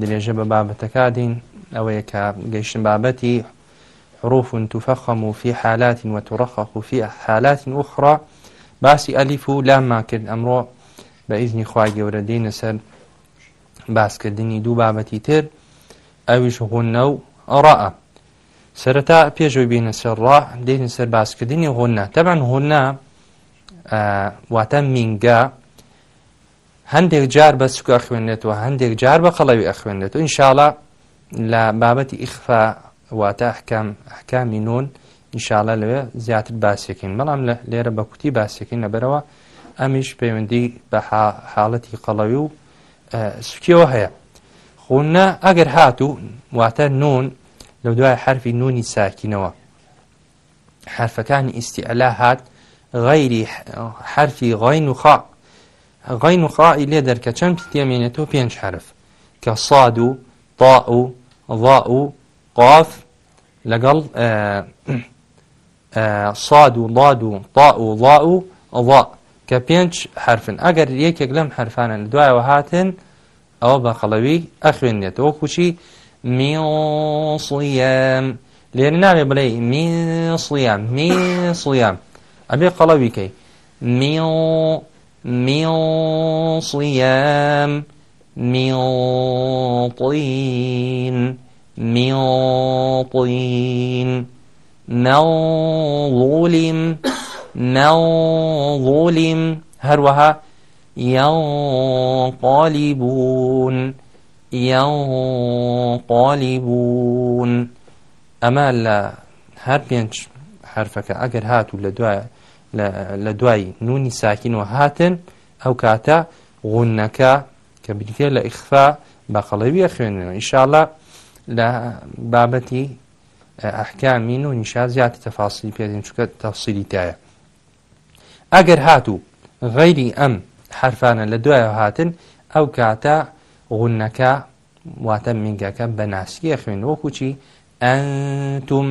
درێژە بە بابەتەکدین ئەوەیە کە گەیشتن بابەتی حروف تفخم و في حالات وترخخ في حالات أخرى باسی ألف و لام کرد ئەمڕۆ بە ئیزنی خوای گەورە دێنە سەر باسکردنی دوو بابەتی تر ئەویش غونە و ئەڕە سەرەتا پێشەوەی بینە سەرڕ دێنە سەر باسکردنی غونە تەبان غونە واتە مینگە هەندێک جار بە سوک ئەخوێنێتەوە هەندێک جار بە قەڵەوی ئەخوێنێت و ئینشاڵە لە بابەتی ئیخفا واتە حکام حکامی نۆن ئینشاالە لەوێ زیاتر باسیەکەین بەڵام لێرە بە کوتی باسیەکەین لەبەرەوە ئەمیش پەیوەندی بە حاڵەتی قەڵەوی و سوکیەوە هەیە خونە ئەگەر هاتوو واتە نۆن لە دوای حرفی نونی ساکینەوە حرفەکانی ئیستی ئەلا هات غەیری حرفی غین و خاق غەین و خائی لێ دەرکە چەند پێمێنێتەوە پێنج حرف کە ساد و تا و ضاء و قاف لەگەڵ ساد و لاد و تا و ضاء و ضاء کە پێنج حرفن ئەگەر یەکێک لەم حرفانە لە دوایەوە هاتن ئەوە بە خەڵەوی ئەخوێنێتەوە کوچی میڵسڵیم لێر ناوێ بڵێ میڵسڵیان میڵسڵیان ئەبێ قەڵەویکەی میڵ من صيام من طين من طين من ظلم من ظلم هروها ينقلبون ينقلبون ئەمە لە هەر پێنج حرفەکە ئەگەر هاتوو لە دوایە لە دوای نونی ساکینەوە هاتن ئەو کاتە غونەکە کە بریتێ لە ئیخفا بەقەڵەویە خوێنەوە ئیشاءله لە بابەتی ئەحکامی و نیشا زیاتی تەفاسی پێدین چکە تەفسیری تایە ئەگەر هاتوو غەیری ئەم حرفانە لە دوایەوە هاتن ئەو کاتە غونەکە واتە مینگەکە بە ناسکیە خوێن وەکوچی ئەتون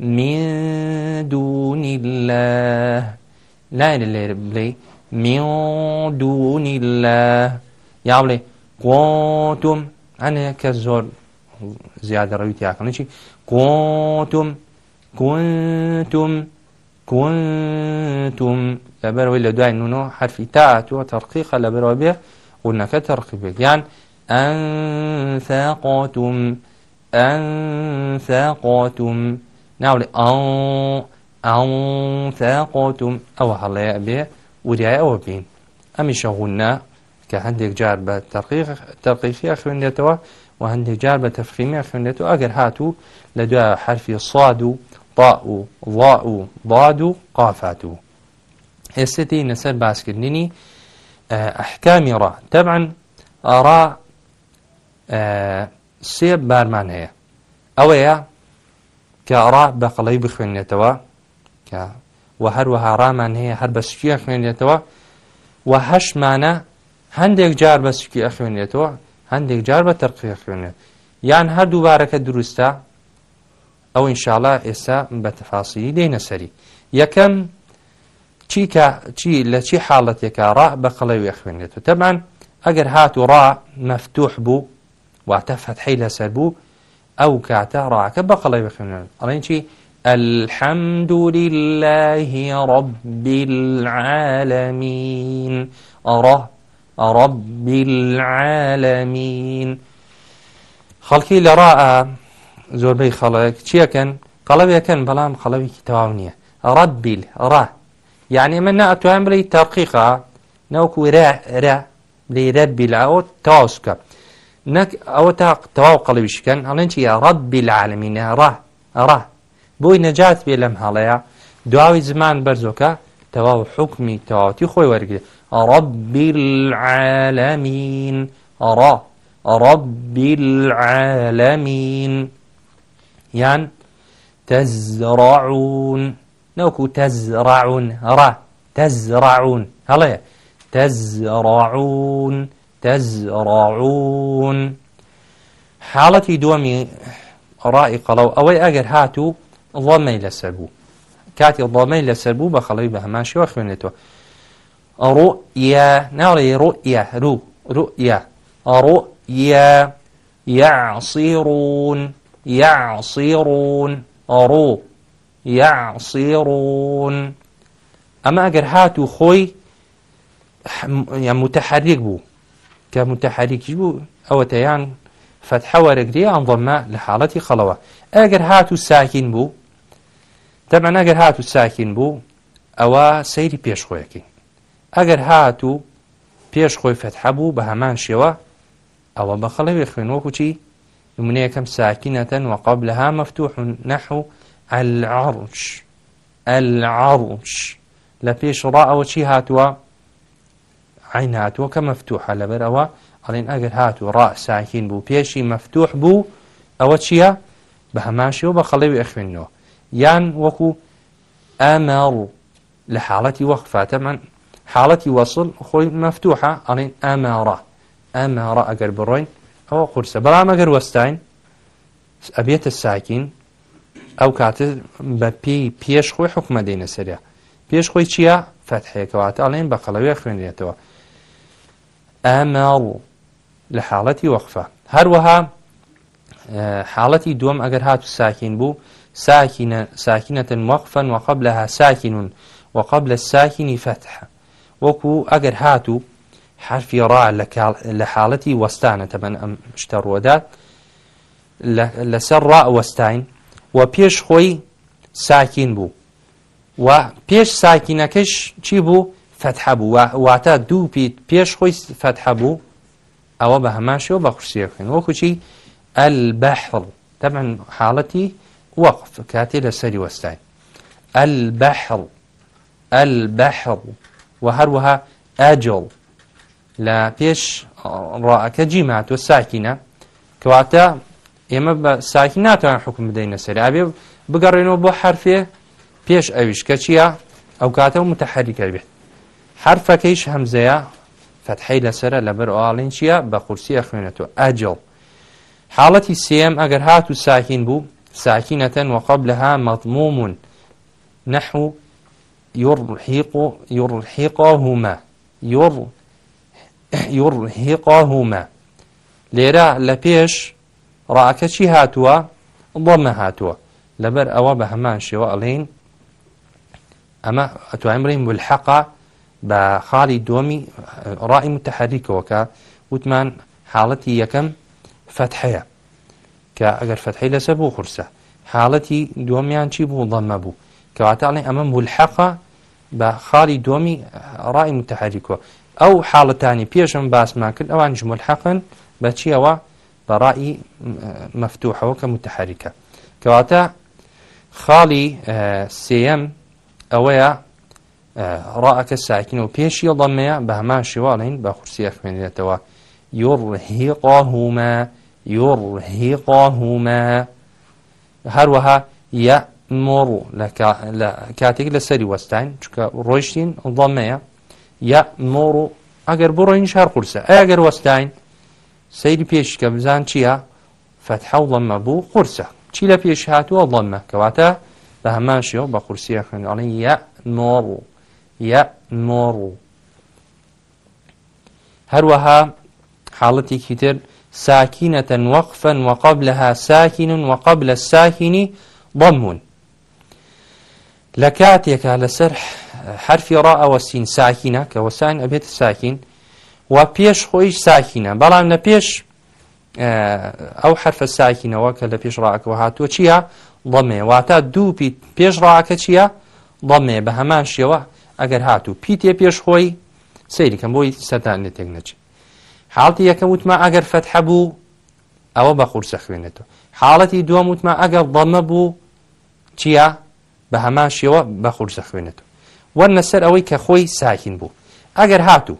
من دون الله لا لێر بڵێ من دون الله یا بڵێ قۆتم ئەنێ کە زۆر زیادە ڕەوی تیاکەنیی قۆتم كنتم كنتم لەبەرەوەی لە دوای نونەوە حرفی تاتووە تەرقیقە لەبەرەوە بێ ونەکە تەرقی بێت یان ئەساقۆتم ئەساقۆتم ناوڵێ ئەوتم ئەوە هەڵەیە بێ وریای ئەوە بین ئەمی شەغونە کە هەندێک جار بە تەقیقیە خوێندێتەوە و هەندێک جار بە تەفخیمە خوێندێت و ئەگەر هاتوو لە دوای حرفی سواد و تا و وا و باد و قافات و ئێستێتی نەسەر باسکردنی ئەحکامی ڕا تەبعاً ئارا سێ بارمان هەیە ئەوەیە کە ئەڕا بەقەڵەی بخوێنێتەوە کە و هەروەها ڕامان هەیە هەر بە سوکیە خوێنێتەوە و هەشمانە هەندێک جار بە سوکی ئەخوێنێتەوە هەندێک جار بە تەرقی خوێنێت یان هەر دووبارەکە دروستە ئەو ئینشاالله ئێستا بە تەفاسیی دێنەسەری یەکەم چیکە چی لە چی حاڵەتێکە ڕا بە قەڵەوی خوێنێت و تەمان ئەگەر هات و ڕا مەفتوح بوو واتە فەتحی لەسەر بوو ئەو کاتە ڕاکە بەقەڵی بخوێنن ئەڵێن چی الحمد لله رب العالمين رب العالمين خەڵکی لە ڕائە زۆربەی خەڵک چیەکەن قەڵەوێکەن بەڵام خەڵەوێکی تەواو نییە ڕەبیل ڕە یعنی من ناتوان بڵی تەرقیقا نەوەکو را را بلی رەبیلاوە تاوسکە نەک ئەوە تا تەواو قەڵویشکەن هەڵێن چی ڕەت بیلعاالمینە ڕە ئەڕە بۆی نەجات بێ لەم هەڵەیە دواوی زمان بەرزۆکە تەواو حکمی تەواتی خۆی وەرگێ ئەڕەت بیلعاالمین ئەڕە ئەڕەت بیلعاالمین یان تەزڕعون نەوەکو تەزڕعون ڕە تەزڕعون هەڵێ تەزڕعون تزڕعون حاڵەتی دووەمی ڕای قەڵەو ئەوەی ئەگەر هاتوو ڵەمەی لەسەر بوو کاتی ڵەمەی لەسەر بوو بە خەڵەوی بە هەماشەوە خوێنێتەوە ڕۆئە ناڵێ ڕۆئە ڕوو ڕوئە ڕۆئە يعصيرون يعصيرون ڕۆ يعصيرون ئەمە ئەگەر هاتوو خۆی متەحرێک بوو کە متتەحریکی بوو ئەوەتەیان فتحە وەرەگری ئەنڵەمە لە حاڵەتی خەڵەوە ئەگەر هات و ساکین بوو تەمە نەگەر هات و ساکین بوو ئەوە سەیری پێشخۆیەکەی ئەگەر هات و پێشخۆی فتحە بوو بە هەمان شێوە ئەوە بە خەڵەوێ خوێنوەکو چی نمونەیەکەم ساکینەتەن و قبلها مەفتوح نەحو العرش العرش لە پێش ڕا ئەوە چی هاتووە عین هاتووە کە مەفتوحە لەبەر ئەوە ئەڵێن ئەگەر هاتوو ڕ ساکین بوو پێشی مەفتوح بوو ئەوە چییە بە هەماشیەوە بە خەڵێوی ئەخوێنەوە یان وەکو ئەمەڵ لە حاڵەتی وەخفاتە من حاڵەتی وەصل خۆی مەفتوحە ئەڵێن ئەمەڕە ئەمەڕە ئەگەر بڕۆین ئەوە قورسە بەڵام ئەگەر وەستاین ئەبێتە ساکین ئەو کاتە بە پێی پێش خۆی حکومە دێنە سەریا پێش خۆی چییە فەتحەیەکەواتە ئەڵێن بە قەڵەوێ خوێنرێتەوە ئەمەڵ لە حاڵەتی وەقفە هەروەها حاڵەتی دووەم ئەگەر هات ساکین بوو ساکینەتن وەقفەن وەقب لەها ساکینون وەقب لە ساکینی فتحە وەکو ئەگەر هاتوو حرفی ڕا لە حاڵەتی وەستانەتە بەن ئەم شتە ڕوەدات لەسەر ڕائوەستین و پێش خۆی ساکین بوو و پێش ساکینەکەش چی بوو فتح بوو واتە دوو پیت پێش خۆی فتح بوو ئەوە بە هەماشەوە بە خوشیەکەن وەکوچی ئەلبەحڵ تەمەەن حاڵەتی وەقف کاتێ لەسەری وەستای ئەلبەحڵ ئەلبەحڵ و هەروەها ئەجڵ لە پێش ڕائەکە جیماتوە ساکینە کەواتە ئێمە بە ساکی ناتوان حکم بدەینە سەرابێ بگەڕێنەوە بۆ حرفێ پێش ئەویش کە چییە ئەو کاتە و متەحەریکە بێت حرفەکەیش هەمزەیە فەتحی لەسرە لەبەر ئاڵین چییە بە قورسیە خوێنێتەوە ئەجڵ حاڵەتی سم ئەگەر هات و ساکین بوو ساکینەتەن وەقب لەها مەضمومون نەحو يرحقهما ير يرهقهما لێرە لە پێش ڕاکە چی هاتووە بۆمە هاتووە لەبەر ئەوە بە هەمان شێوە ئەڵین ئەمە ئەتوانین بڵین بولحەقا بە خاڵی دۆمی ڕای متتحریکەوەکە وتمان حاڵەتی یەکەم فەتحەیە کە ئەگەر فەتحی لەسەر بوو قورسە حاڵەتی دووەمیان چی بوو دەمە بوو کەواتەڵێ ئەمە مولحەقا بە خاڵی دۆمی ڕای متتحریکەوە ئەو حاڵەتانی پێشم باسمان کرد ئەوان ژمولحەقن بە چیەوە بە ڕای مەفتوحەوە کە متتحریکە کەواتە خاڵی سم ئەوەیە ڕائەکە ساکن و پێشی ڵەمەیە بە هەمان شیواڵین بە قورسی ئەخمێنێتەوە یڕهیقاهومە یڕهیقاهومە هەروەها یە مۆڕ لە کاتێک لە سەری وەستان چکە ڕۆیشتین ڵەمەیە یە مۆڕ و ئەگەر بڕۆین شار قورسە ئەگەر وەستین سەیری پێش کە بزان چییە فەتحە ڵەمە بوو قورسە چی لە پێش هاتووە ڵەمە کەواتە بە هەمان شێوە بە قورسیە خوێناڵین یە مۆڕ و يأمر هروها حالتي كتر ساكنة وقفا وقبلها ساكن وقبل الساكن ضم لكاتيك على سرح حرف راء والسين ساكنة كوسان أبيت الساكن وبيش خويش ساكنة بلا من بيش ئەو حرفە ساکینەوە کە لە پێشڕاکەوە هاتووە چییە دڵمێ واتە دوو پیت پێشڕاکە چییە دڵمێ بە هەمان شێوە ئەگەر هاتوو پیتێ پێشخۆی سەیریکەم بۆی سەردان لە تێک نەچێت حاڵتی یەکەم وتما ئەگەر فەتح بوو ئەوە بە قورسە خوێنێتەوە حاڵەتی دووەم وتما ئەگەر بەڵمە بوو چییە بە هەمان شێوە بە قورسە خوێنێتەوە وەرنە سەر ئەوەی کە خۆی ساکین بوو ئەگەر هاتوو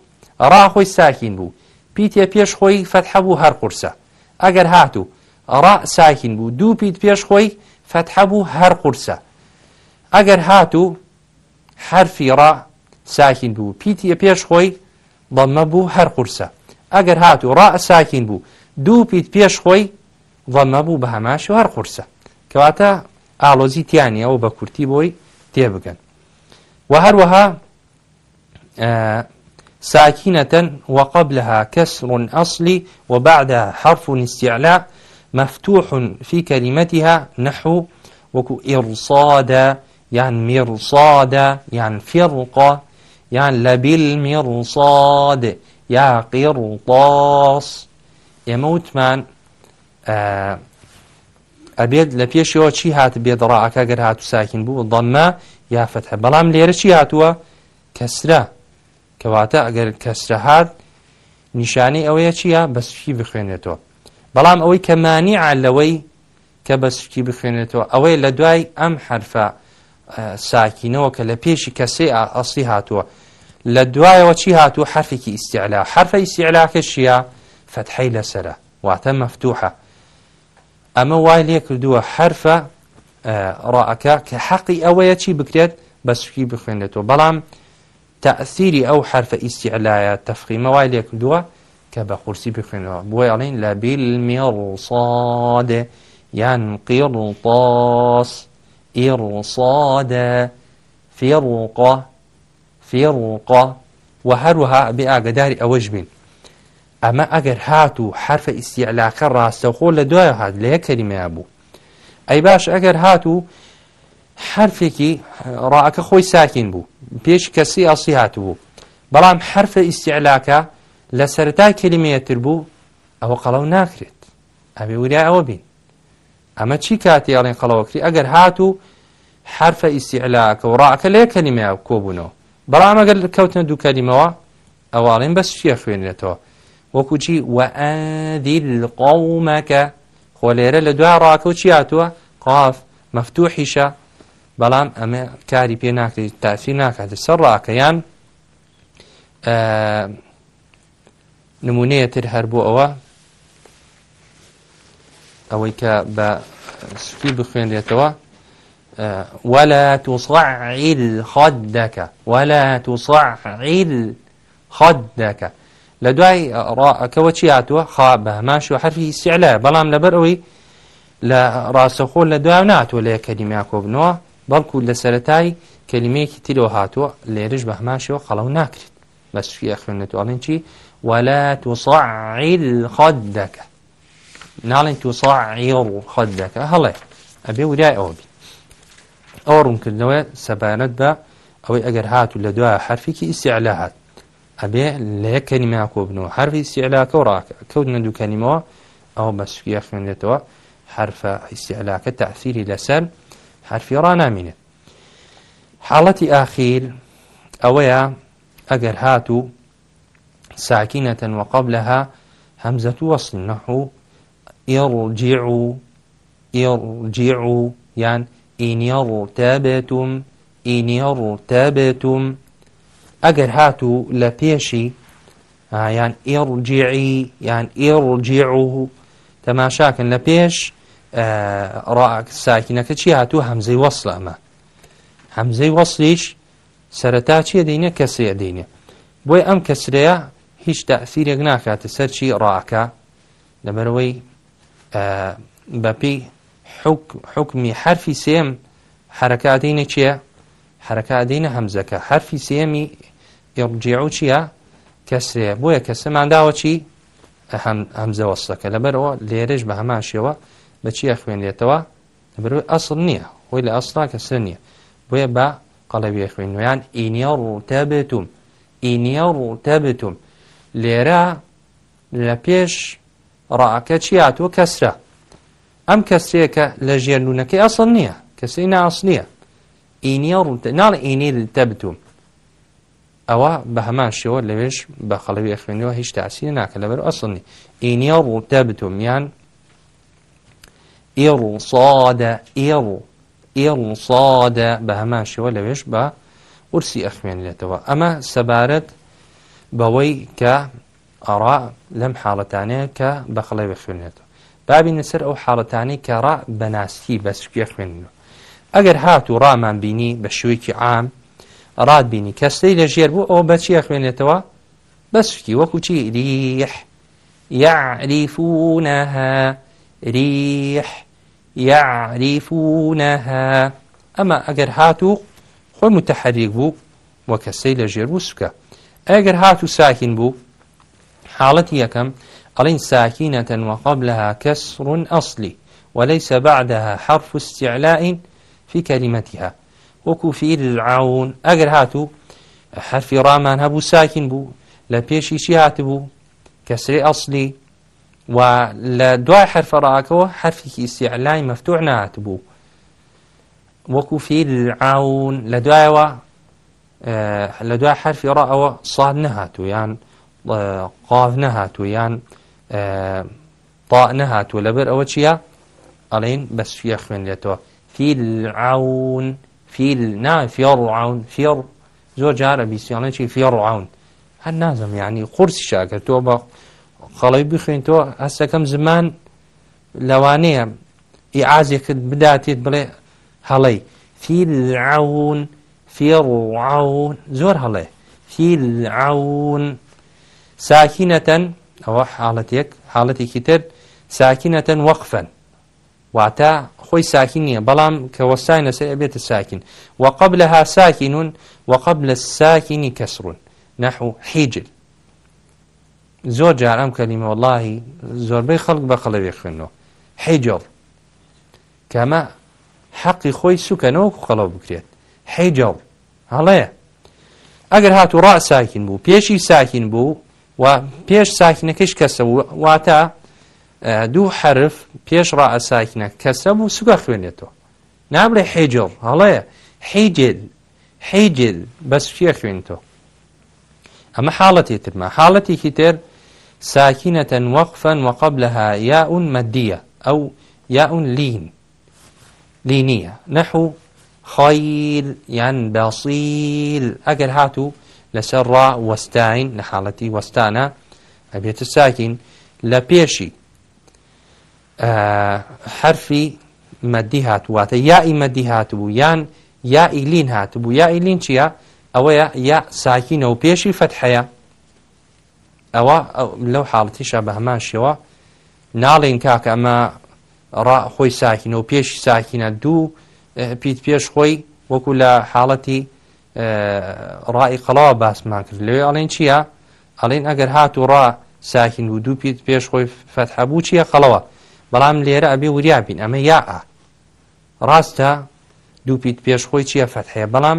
ڕاخۆی ساکین بوو پیتێ پێش خۆی فەتح بوو هەر قورسە ئەگەر هاتوو ڕ ساکین بوو دوو پیت پێش خۆی فەتح بوو هەر قورسە ئەگەر هاتوو حرفی ڕ ساکین بوو پیتە پێش خۆی ڵەمە بوو هەر قورسە ئەگەر هات و ڕ ساکین بوو دوو پیت پێش خۆی ڵەمە بوو بە هەماش و هەر قورسە کەواتە ئالۆزی تیانی ئەو بە کورتی بۆی تێبگەن و هەروەها ساكنة وقبلها كسر أصلي وبعدها حرف استعلاء مفتوح في كلمتها نحو وكو إرصادا یان میڕسادە یان فێڕقا یان لەبیل میڕساد یا قیڕڵاس ئێمە وتمان ئەبێت لە پێشەوە چی هات بێدڕاعەکە گەر هاتو ساکن بوو دەمە یافتە بەڵام لێرە چی هاتووە کەسرە کەواتە ئەگەر کەسرە هات نیشانەی ئەوەیە چییە بەسکی بخوێنێتەوە بەڵام ئەوەی کەمانی عالەوەی کە بەسکی بخوێنێتەوە ئەوەی لە دوای ئەم حرفە ساکینەوە کە لە پێشی کەسێ ئەسی هاتووە لە دوایەوە چی هاتوو حرفێکی ئیسیعلا حرفە ئیسیعلاکە شیە فەتحەی لەسرە واتە مەفتوحە ئەمە وای لێ کردووە حرفە ڕائەکە کە حەقی ئەوەیە چی بکرێت بە سوکی بخوێنێتەوە بەڵام تەسیری ئەو حرفە ئیسیعلایە تەفقیمە وای لێ کردووە کە بە قورسی بخوێنەوە بۆی ئەڵین لە بیل میێڵ سادێ یان قیڕ تاس إرصادا فرقة فرقة وهروها بأقدار أوجبين ئەمە ئەگەر هات و حرفە ئیسیعلاکە ڕاستەخۆ لە دوای هات لە یەک کەریمەیە بوو ئەی باش ئەگەر هات و حرفێکی ڕاکە خۆی ساکین بوو پێش کەسی ئاسی هاتبوو بەڵام حرفە ئیسیعلاکە لە سەرای کللیمەتر بوو ئەوە قەڵەو ناکرێت ئەبێ وریا ئەوە بین ئەمە چی کاتی ئاڵێن قەڵەوەکری ئەگەر هات و حرفە ئیسیعلاکە و ڕاکە لێ کەنیمەیە کۆبوونەوە بەڵام ئەگەر کەوتنە دوو کەلیمەوە ئەواڵێن بەس شیە خوێنێتەوە وەکوچی وەدی قومەکە خۆ لێرە لە دوای ڕاکە و چی هاتووە قاف مەفتوحیشە بەڵام ئەمە کاری پێ ناکرێت تاسی ناکات سەر ڕاکەیان نمونەیە تر هەر بۆ ئەوە ئەوەی کە بە سوکی بخوێنرێتەوە ولا توصعل خدك ولا توصعل خدك لە دوای ڕاکەوە چی هاتووە خا بە هەماش و حرفی سیعلە بەڵام لەبەر ئەوەی لە ڕاستەخۆ لە دوای ناتوە لە کەلیمیا کۆبنەوە بەڵکو لە سەتای کەلیمەیەکی تیرۆ هاتووە لێرش بە هەماشەوە خەڵەو ناکرێت بەسفی خوێنێتواڵێن چی وەلا تووسعیل خۆ دەکە ناڵێن تووسا عێڕ و خەت دەکە هەڵێ ئەبێ ورای ئەوە بی ئەوە ڕوونکردنەوە سەبارەت بە ئەوەی ئەگەر هات و لە دوای حرفێکی ئیسیعلا هات ئەبێ لە یەک کەنیما کۆبنەوە هەروی سیعلاکە و ڕاکە کەوتنە دوو کەنیمەوە ئەو بەسوکیە خوێندێتەوە حرفە ئیسیعلاکە تاثیری لەسەر حرفی ڕانامینێت حاڵەتی ئاخیر ئەوەیە ئەگەر هات و ساکینەتەن وە قبلها هەمزەت وەصل نەحوو ئێڕجیع ئێڕجیع یان ئینیڕتەبێتم ئینیڕتەبێتم ئەگەر هاتوو لە پێشی یان ئێڕجیعی یان ئێڕجیع و تەماشاکن لە پێش ڕاک ساکینەکە چی هاتوو هەمزەی وەصل ئەمە هەمزەی وەصلیش سەرەتا چیە دەینە کەسەیە دەینێ بۆی ئەم کەسرەیە هیچ تاثیرێک ناکاتە سەرچی ڕاکە لەبەرەوەی بەپی حکمی حرفی سێم حرکاتینە چییە؟ حرکاتینە هەمزەکە حرفی سێمی ئڕجیع و چییە؟ کەسرێ بۆیە کە سمانداوە چی هەمزەوەستەکە لەبەرەوە لێرەش بە هەمان شێوە بە چیە خوێنێتەوە لەبەر ئەسڵ نییە هۆی لە ئەسڵا کەسر نییە بۆیە بە قەڵەوی خوێنویان ئینیە ڕوتە بێتوم ئینیە ڕوتە بێتوم لێرە لە پێش ڕاکە چی هاتووە کەسرە ئەم کەسرەیەکە لە ژێر نونەکەی ئەسڵ نییە کەسی ناس نییە ئینیە ڕوتە ناڵ ئینی لتە بتوم ئەوە بە هەمان شێوە لەوێش بە خەڵەوی خوێنەوە هیچ تاسی ناکە لەبەر ئەسڵنی ئینیە ڕوتە بتوم یان ئێڕ سادە ئێڕ ئێڕ سادە بە هەمان شێوە لەوێش بە ورسی ئەخوێنلێتەوە ئەمە سەبارەت بەوەی کە ئەڕا لەم حاڵەتانەیە کە بەخڵی بخوێنێتەوە بابی نسەر ئەو حاڵەتانی کە ڕا بەناستی بەسوکێ خوێنەوە ئەگەر هات و ڕامان بینی بە شوێکی عام ڕاد بینی کەستەی لە ژێر بوو ئەو بەچیە خوێنێتەوە بەسوکی وەکو چی ریح يعرفونها ريح يعرفونها ئەمە ئەگەر هات و خۆی متتەحریک بوو وە کەسەی لە ژێر بوو سکە ئەگەر هات و ساکین بوو حاڵەتی یەکەم ئەڵین ساکینەتەن وقبلها كسر أصلي وليس بعدها حرف استعلاء في كلمتها وەکو فیل العون ئەگەر هاتوو حرفی ڕامان هەبوو ساکین بوو لە پێشی چی هاتبوو کەسری ئەسلی و لە دوای حرفەڕاکەوە حرفێکی سیعلای مەفتوع نهاتبوو وەکو فیل عون لە دوایەوە لە دوای حرفی ڕەوە سااد نەهاتوو یان قاف نەهاتوە یان تا نەهاتوە لەبەر ئەوە چییە؟ ئەڵین بەسفە خوێنێتەوە فیلعون فیل نا فێڕعون فێڕ زۆر جارە بیسیانێکی فێڕعون هەر نازم یعنی قورسی شاکرد تۆ بە خەڵی بخوێنتەوە هەستەکەم زمان لەوانەیە ئیعازێکت بداتێت بڵێ هەڵەی فیلعون فێڕعون زۆر هەڵێ فیلعون ساکینەتەن ئەوە حاڵەتێک حاڵەتێکی تر ساکینەتەن وەقفەن واتە خۆی ساکین نییە بەڵام کە وەساینە سەر ئەبێتە ساکین وەقب لەها ساکینون وەقب لە ساکینی کەسڕون نەحو حیجل زۆر جار ئەم کەلیمە وڵی زۆربەی خەڵک بە خەڵەوێ خوێنەوە حیجڵ کەمە حەقی خۆی سوکەنەوە خەڵەو بکرێت حیجڵ هەڵەیە ئەگەر هاتو ڕا ساکین بوو پێشی ساکین بوو و پێش ساکنەکەش کەسە واتە دوو حرف پێش ڕائە ساکنە کەسە و سوگە خوێنێتەوە نابێ حیجڵ هەڵەیە حیجل حیجل بە سوفیە خوێنتەوە ئەمە حاڵەتی ترمە حاڵەتێکی تر ساکینەتە وەقفەن وقبلها یاون مەدیە ئەو یاون لین لینیە نەحوو خۆیل یان باصیل ئەگەر هاتوو لەسەر ڕا وەستاین لە حاڵەتی وەستانە ئەبێتە ساکین لە پێشی حرفی مەدی هاتوواتە یائی مەدی هاتبوو یان یا ئیلین هاتبوو یا ئیلین چییە ئەوەیە یا ساکینە و پێشی فەتحەیە ئەوە لەو حاڵەتیشە بە هەمان شێوە ناڵین کاکە ئەمە خۆی ساکینە و پێشی ساکینە دوو پیت پێش خۆی وەکو لە حاڵەتی ڕای قەڵاوە باسمان کرد لێ ئەڵێن چییە؟ ئەڵێن ئەگەر هات و ڕا ساکین و دوو پیت پێش خۆی فەتحەبوو چییە قەڵەوە بەڵام لێرە ئەبێ وریابین ئەمە یا ڕاستە دوو پیت پێش خۆی چییە فەتحەیە بەڵام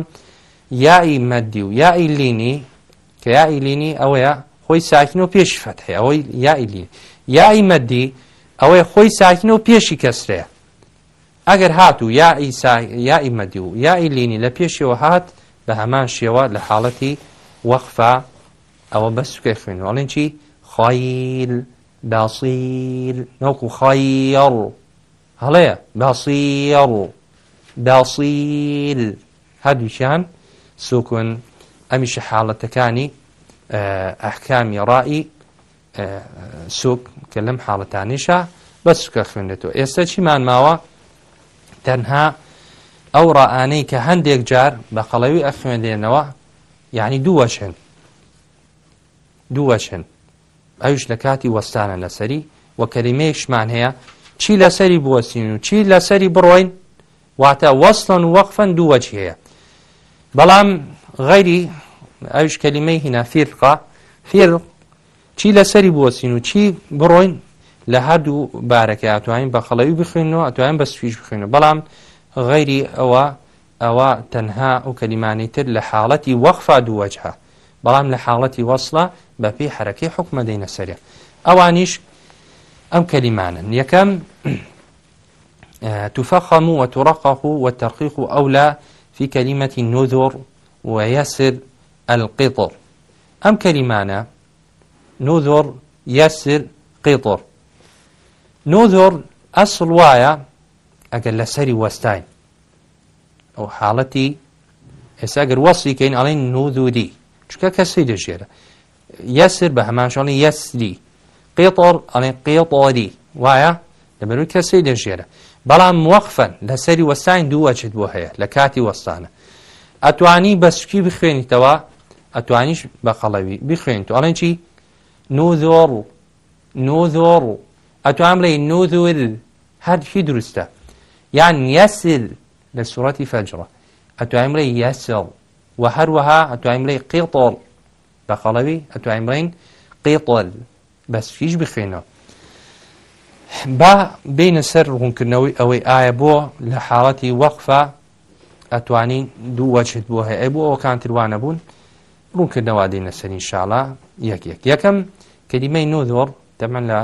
یائی مەدی و یائی لینی کە یائی لینی ئەوەیە خۆی ساکن و پێشی فەتحەیە ئەوەی یائی لینی یائی مەدی ئەوەی خۆی ساکن و پێشی کەسرەیە ئەگەر هات و یائی مەدی و یائی لینی لە پێشیەوە هات بە هەمان شێوە لە حاڵەتی وەخفا ئەوە بە سوکە خوێنواڵێن چی خایل باصیل نەوەکو خایڕ هەڵەیە باصیڕ باصیل هەردووچیان سوکن ئەمیشە حاڵەتەکانی ئەحکامی ڕائی سوک کە لەم حاڵەتانیشە بە سوکە خوێندێتەوە ئێستا چیمان ماوە تەنها ئەو ڕائانەی کە هەندێک جار بە قەڵەوی ئەفێنێنەوە یعنی دووەچن دووەچن ئەوش لە کاتی وەستانە لەسەری وە کەریمەیەکشمان هەیە چی لەسەری بوەستین و چی لەسەری بڕۆین واتە وەستن وەقفەن دووەچ هەیە بەڵام غەیری ئەوش کەلیمەی هینەفیرقا فێر چی لەسەری بوەستین و چی بڕۆین لە هەردوو بارەکە ئەتوانین بە خەڵەوی بخوێنەوە ئەتوانین بە سویش بخوێنەوە بەڵام غەیری ئەوە ئەوە تەنها ئەو کەلیمانی تر لە حاڵەتی وەخفا دووەجها بەڵام لە حاڵەتی وەصلە بەپی حرەکەی حکمە دەینە سەرێ ئەوانیش ئەم کەلیمانن یەکەم تفخم وترقق والترقيق أولى في كلمة النذر ويسر القطر أم كلمانا نذر يسر قطر نذر أصل وايا ئەگەر لەسەری وەستاین ئەو حاڵەتی ئێساگەر وەسی کەین ئەڵین نودودی چکە کەسی دەژێرە یەسر بە هەمانشڵی یەسری قێتۆڵ ئەڵێن قێڵۆری وایە لەبەروی کەسی دەژێرە بەڵام وەخفەن لەسەری وەستاین دووەچت بۆ هەیە لە کاتی وەستانە ئەتوانی بەسکی بخوێنیتەوە ئەتوانیش بە خەڵەوی بخوێن تو ئەڵێن چی نۆزۆڕ و نۆزۆڕ و ئەتوان بڵێ نۆزۆر هەرکی دروستە یان یسل لە سوەتی فەجرڕە ئەتوایمڕی یسڵ و هەروەها ئەتوایمڕی قیڵتۆڵ بە خەڵەوی ئەتوایمڕین قیڵۆل بەس فیش بخوێنەوە با بینە سەر ڕوونکردنەوەی ئەوەی ئایا بۆ لە حاڵەتی وەقفە ئەتوانین دوو وەچت بۆ هەیە بۆ ئەوە کانتروانە بوون ڕوونکردنەوە دێنە سەرین شاڵە یەک یەک یەکەم کەدیمەی نۆ دۆڕ دەمەن لە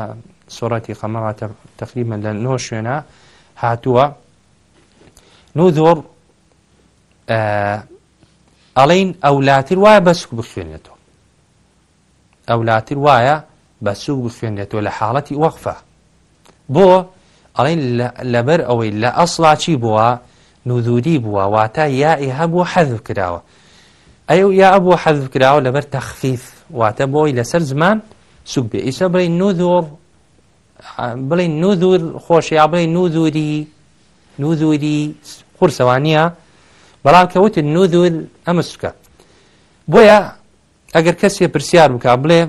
سۆڕەتی خەمەڕە تقریبا لە نۆ شوێنە هاتووە نو زۆر ئەڵین ئەولاتر وایە بەسوک بخوێنێتەوە ئەولاتر وایە بەسوک بخوێنێتەوە لە حاڵەتی وەقفە بۆ ئەڵین لەبەر ئەوەی لە ئەسڵاچی بووە نودوری بووە واتە یائی هەبوو حەذف کراوە ئەو یا ئەبوو حەذف کراوە لەبەر تەخفیف واتە بۆی لەسەر زمان سوک بێ ئیسە بڕی نودۆر بڵین نوزور خۆشیا بڵێ نوزوری نوزوری قورسەوانە بەڵام کەوتن نوزور ئەمە سوکە بۆیە ئەگەر کەسێ پرسیار بک بڵێ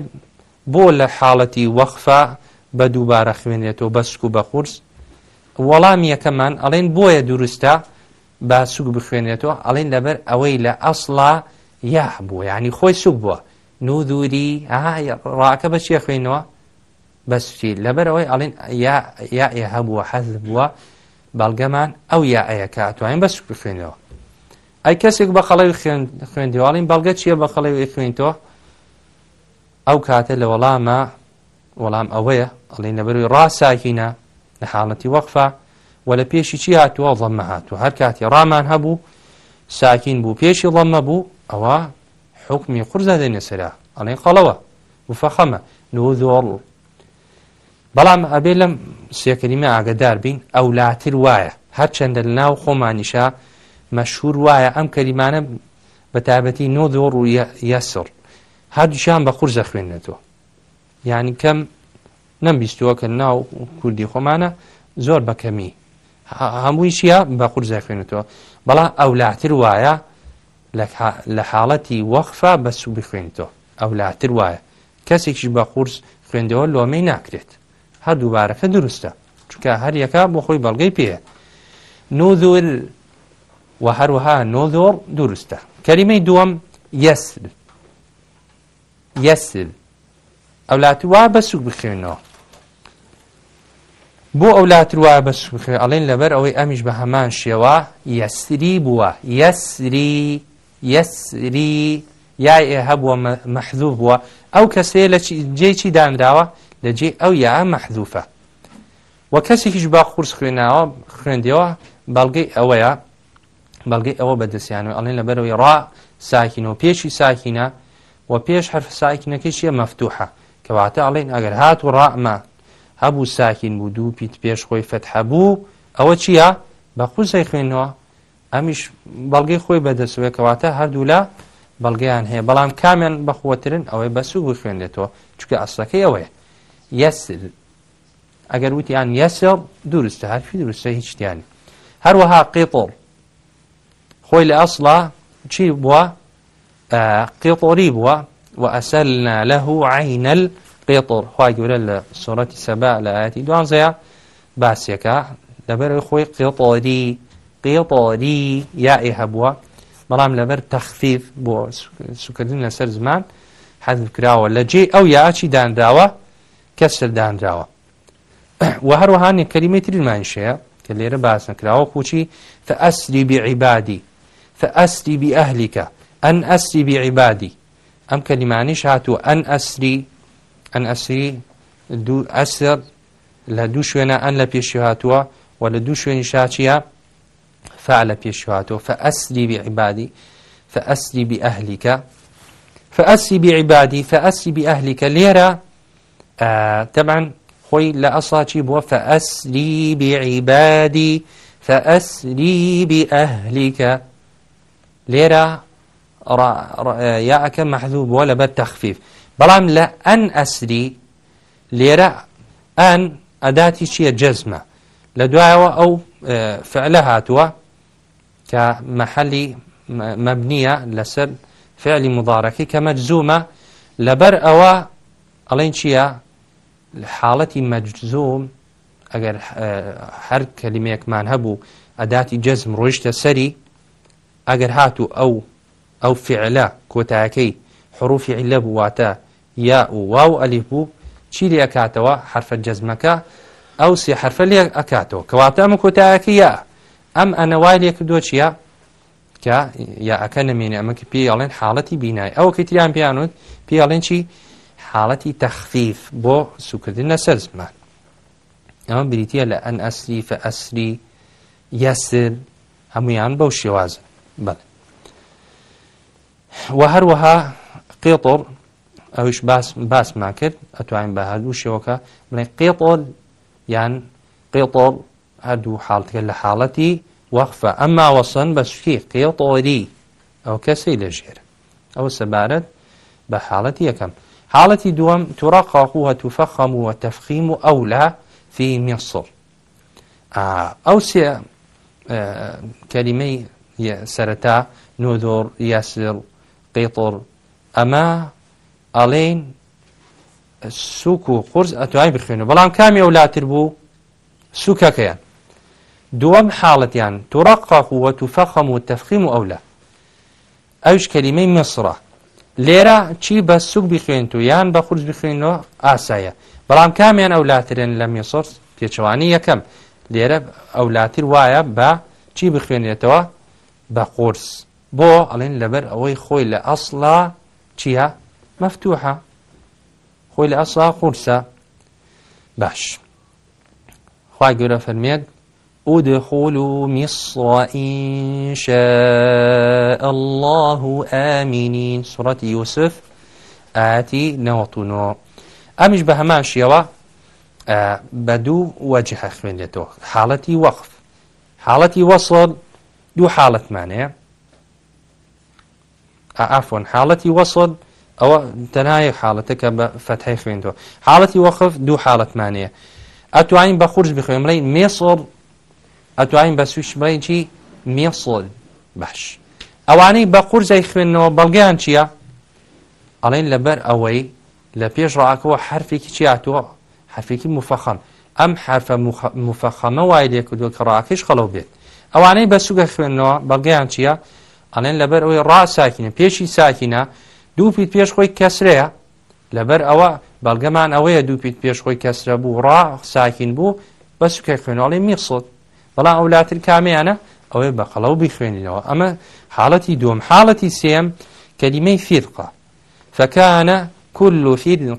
بۆ لە حاڵەتی وەخفا بە دووبارە خوێنێتەوە بە سوک و بە قورس وەڵام یەکەمان ئەڵێن بۆیە دروستە با سوک بخوێنێتەوە ئەڵێن لەبەر ئەوەی لە ئەسڵا یاح بووە ینی خۆی سوک بووە نودوری ئاها ڕاکە بە چێ خوێنەوە بەسچی لەبەرەوەی ئەڵین یا ئێ هەبووە حەز بووە بەڵگەمان ئەو یا ئەیەکە ئەتوانین بەسک بخوێنەوە ئەی کەسێک بە خەڵی خوێندیواڵین بەڵگە چییە بە خەڵی خوێنیتەوە ئەو کاتە لە وەڵامە وەڵام ئەوەیە ئەڵین لەبەروی ڕاساکینە لە حاڵەتی وەقفە و لە پێشی چی هاتووە ڵەممە هاتوو هەر کاتی ڕامان هەبوو ساکین بوو پێشی ڵەممە بوو ئەوە حکمی قورزە دێنێ سرا ئەڵێن خەڵەوە وفەخەمە نوۆ زۆڵ بەڵام ئەبێ لەم سێکەریمە ئاگدار بین ئەولاتر وایە هەرچەندە لە ناو خۆمانیشا مەشهور وایە ئەم کەلیمانە بە تابەتی نۆ دۆڕ و یەسڕ هەردووشان بە قورزە خوێندنێتەوە یعنی کەم نەمبیستەوە کە ناو کوردی خۆمانە زۆر بەکەمی هەمووی چیە بە قورزە خوێنێتەوە بەڵام ئەولاتر وایە لە حاڵەتی وەخفا بە سوبی خوێنێتەوە ئەولاتر وایە کەسێکیش بە قورس خوێندەوە لۆمەی ناکرێت هەر دووبارەکە دروستە چکە هەر یەکە بۆ خۆی بەڵگەی پێ نۆزۆل و هەروەها نۆزۆر دروستە کەریمەی دووەم یسل یسل ئەولاتی وا بەسوک بخوێنەوە بۆ ئەولات وا بەس بخێ ئەڵێن لەبەر ئەوەی ئەمیش بە هەمان شێوە یەسری بووە یەسری یەسری یای ئێ هەبووە مەحذوو بووە ئەو کەسەیە لە جێ چی دانراوە دەجێ ئەو یا مەحذوفە وە کەسێکیش با قورس خوێناوە خوێندیەوە بەڵگەی ئەوەیە بەڵگەی ئەوە بەدەستیانەوە ئەڵێن لە بەرەوەی ڕا ساکینەوە پێشی ساکینە و پێش حرف ساکنەکەی چیە مەفتوحە کەواتە ئەڵێن ئەگەر هات و ڕاعمە هەبوو ساکین بوو دوو پیت پێش خۆی فەتحە بوو ئەوە چییە بە قوزەی خوێنەوە ئەمیش بەڵگەی خۆی بەدەستوێ کەواتە هەردوو لە بەڵگەیان هەیە بەڵام کامیان بەخوەترن ئەوەی بەسوو خوێندێتەوە چکە ئەسەکەی ئەوەیە یسر ئەگەر وتیان یەسر دوورستە هەرفی درستە هیچ شتیان هەروەها قیپۆڵ خۆی لە ئەسڵا چی بووە قیپۆری بووە و ئەسەلنا لەه عینەل قیپۆر خی گەورە لە سوڕەتی سەبا لە ئاەتی دوانزەیە باسیەکە لەبەر خۆی قیپۆری قیپۆری یائی هەبووە بەڵام لەبەر تەخفیف بۆ سوکردن لەسەر زمان حەزم کراوە لە جێ ئەو یاچی دانراوە کەس سەردانراوە و هەروەهانێک کەریمەی ترمانشەیە کە لێرە باس نکراوە خوچی فەئەسری بعیبادی فەئەسری بئەهلیکە ئەن ئەسری بعیبادی ئەم کەلیمانیش هاتووە ئەن ئەسری ئەن ئەسری دوو ئەسر لە دوو شوێنە ئەن لە پێشی هاتووە و لە دوو شوێنی شاچیە فعل بيشواتو فأسري بعبادي فأسري بأهلك فأسري بعبادي فأسري بأهلك ليرا تەبان خۆی لە ئەساچی بووە فەئسری بعیبادی فەئسری بئەهلیکە لێرە یاەکە مەحذوو بووە لەبەر تەخفیف بەڵام لە ئەن ئەسری لێرە ئەن ئەداتی چییە جەزمە لە دوایەوە ئەو فعلە هاتووە کە مەحەلی مەبنیە لەسەر فعلی مضارەکەی کە مەجزومە لەبەر ئەوە ئەڵین چییە حاڵەتی مەجزۆم ئەگەر هەر کەلیمەیەکمان هەبوو ئەداتی جەزم ڕۆیشتە سەری ئەگەر هاتو ئەو ئەو فعلە کۆتاکەی حروفی عیلە بواتە یا و واو ئەلی بوو چی لێ ئەکاتەوە حرفە جەزمەکە ئەو سێ حرفە لێ ئەکاتەوە کەواتە ئەمە کۆتاەکە یا ئەم ئەنەوای لێک دۆچیە کە یا ئەەکە نمێنێ ئەمەکی پێڵێن حاڵەتی بینای ئەو کەیتیان پیانوت پیاڵێن چی حاڵەتی تەخفیف بۆ سوکردن لەسەر زمان ئەمە بریتە لە ئەن ئەسری فە ئەسری یاسر هەمویان بەو شێوازن بڵێ و هەروەها قێتۆڵ ئەوش باسمان کرد ئەتوانین بە هەردوو شێوەکە بڵێ قێتۆل یان قێتۆڵ هەردوو حاڵتکە لە حاڵەتی وەخفە ئەمما وەسن بە سوکی قێتۆری ئەو کەسی لەژێر ئەوە سەبارەت بە حاڵەتی یەکەم حالتي دوم ترققوها تفخم وتفخيم أولى في مصر آه أو سي آه كلمة سرتا نذر ياسر قطر أما ألين سوک و قرز ئەتوای بخوێنە بەڵام کامی وڵاتر بوو سوکەکەیان دووەم حاڵەتیان تۆڕق قاقووە و فەخەم و تەفخیم و ئەولا ئەوش کەلیمەی مەسرە لێرە چی بە سوک بخوێنیت و یان بە خورج بخوێنەوە ئاسایە بەڵام کامیان ئەولاترێن لە میێسۆرس پێچوانی یەکەم لێرە ئەولاتر وایە بە چی بخوێنێتەوە بە قرس بۆ ئەڵێن لەبەر ئەوەی خۆی لە ئەسڵا چییە مەفتوحە خۆی لە ئەسڵا قورسە باش خی گەورە فەرمێت ادخلوا مصر إن شاء الله آمنين سورة يوسف آتي نوتنو أمش بهمان شيوة آه بدو وجه خملته حالتي وقف حالتي وصل دو حالة معنى آه عفوا حالتي وصل أو تناي حالتك بفتحي خملته حالتي وقف دو حالة معنى أتوعين بخرج بخملين مصر ئەتوانین بە سوشمەیکی میسڵ باش ئەوانەی بە قورزای خوێندنەوە بەڵگەیان چییە؟ ئەڵێن لەبەر ئەوەی لە پێش ڕاکەوە حرفێکی چیاتوە حرفێکی مفەخەم ئەم حرفە مفەخەمە وای لێک دووە کە ڕاکیش خەڵەو بێت ئەوانەی بە سوگە خوێندنەوە بەڵگەیان چییە؟ ئەڵێن لەبەر ئەوەی ڕا ساکینە پێشی ساکینە دوو پیت پێش خۆی کەسرەیە لەبەر ئەوە بەڵگەمان ئەوەیە دوو پیت پێش خۆی کەسرە بوو ڕا ساکین بوو بە سوکە خوێناڵی میسڵت بەڵام ئەولاتر کامیانە ئەوەی بە قەڵەو بخوێنینەوە ئەمە حاڵەتی دوم حاڵەتی سێم کەلیمەی فیرقا فەکانە كل فرق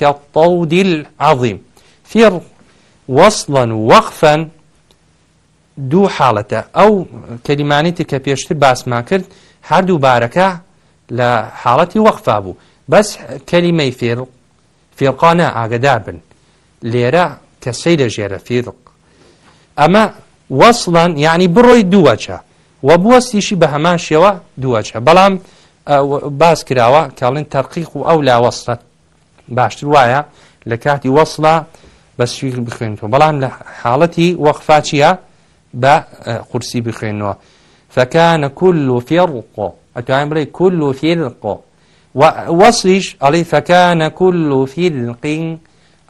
كالطود العظيم فر وصلا وقفا دوو حاڵەتە ئەو کەلیمانێتی کە پێشتر باسمان کرد هەردوو بارەکە لە حاڵەتی وەخفا بوو بەس کەلیمەی فێرقانە ئاگدار بن لێرە کە سەی لە ژێرە فێرق ئەمە وەصلان یعنی بڕۆی دووەچە و بوەستیشی بە هەمان شێوە دووەچە بەڵام باس کراوە کاڵین تەرقیق و ئەو لاوەستە باشتر وایە لە کاتی وەصلە بە سویر بخوێنەوە بەڵام لە حاڵەتی وەخفاچیە بە قورسی بخوێنەوە فەکانە کول و فێڕق ئەتوان بڵێ کول و فێرق وەصلیش ئەڵی فەکانە کول و فیرقین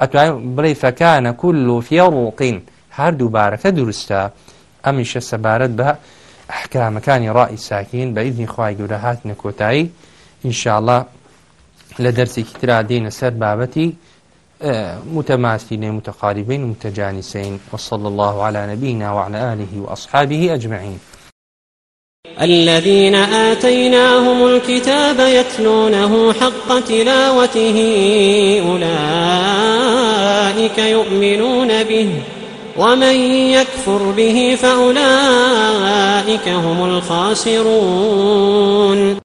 ئەتوان بڵێ فەکانە کول و فێڕقین هەردوو بارەکە دروستە ئەمیشە سەبارەت بە ئەحکامەکانی ڕائ ساکین بە ئیدنی خی گەورە هات نەکۆتایی ئینشاءله لە دەرسێکی ترا دێنە سەر بابەتی متماثلين متقاربين متجانسين وصلى الله على نبينا وعلى آله وأصحابه أجمعين الذين آتيناهم الكتاب يتلونه حق تلاوته أولئك يؤمنون به ومن يكفر به فأولئك هم الخاسرون